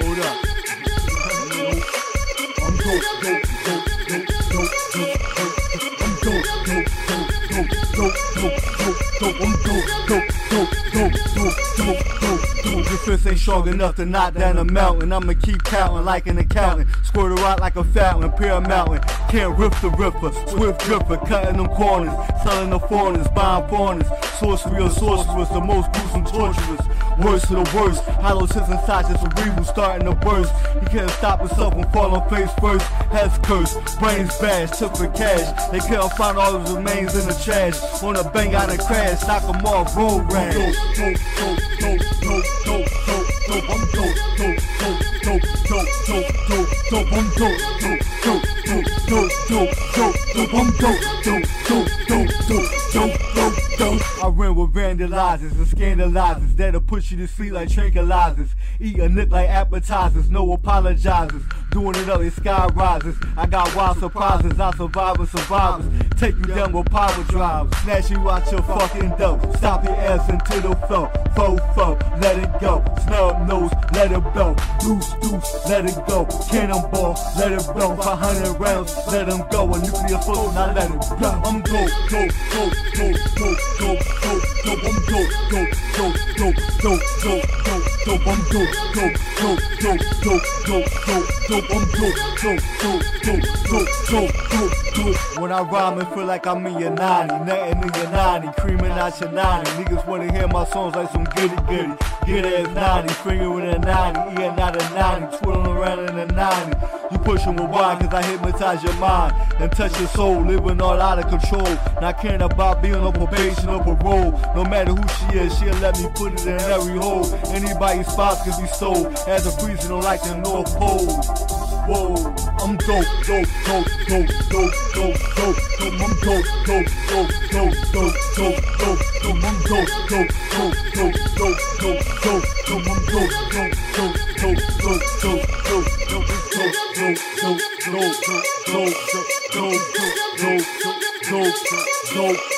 Hold up. I'm dope, dope, dope, dope, dope, dope, Your fist ain't strong enough to knock down a mountain. I'ma keep counting like an accountant. Squirt a rock like a fountain, mountain. Can't rip the ripper, swift dripper, cutting them corners, selling the foreigners, buying foreigners. Sorcery or sorceress, the most gruesome torturers. Worst of the worst, hollow sits inside a reason starting to burst. He can't stop himself from falling face first. Heads cursed, brains bashed, took for cash. They couldn't find all his remains in the trash. Wanna bang out a crash, knock them off, road rash. Dope, dope, dope, dope, dope, dope, dope, dope. I'm dope, dope, dope, dope, dope, dope, dope, dope. I'm dope, dope, dope, dope, dope, dope, dope, dope. I'm dope, dope, dope, dope, dope, dope, dope, dope. I ran with vandalizers and scandalizers that'll push you to sleep like tranquilizers. Eat a nip like appetizers, no apologizers. Doing it up, it sky rises. I got wild surprises, I survive with survivors. Take you down with power drives. Snatch you out your fucking dough. Stop your ass into the flow. Fofo, let it go. Snub nose, let it blow. Deuce, deuce, let it go. Cannonball, let it blow. 500 rounds, let them go. A nuclear foot, now let it blow. I'm go, go, go, go, go, go, go, go. I'm go, go, go, go, go, go, go, go. I'm go, go, go, go, go, go, go, go. I'm go, go, go, go, go, go, When I rhyme, it feel like I'm in your 90. Nothing in your 90. Creaming out your 90. Niggas wanna hear my songs like some goody goody. Get ass 90. Finger with a 90. Eating out a 90. Twiddling around in a 90. You pushing with wine cause I hypnotize your mind and touch your soul, living all out of control. Not caring about being on probation or parole. No matter who she is, she'll let me put it in every hole. Anybody's spots can be sold. As a priest, don't like the North Pole. Whoa, I'm dope, dope, dope, dope, dope, dope, dope, dope. I'm dope, dope, dope, dope, dope, dope, dope, dope. I'm dope, dope, dope, dope, dope, dope, dope, dope. I'm dope, dope, dope, dope, dope, dope, dope, dope. Dope, dope, dope, dope, dope, dope, dope, dope, dope, dope, dope, dope.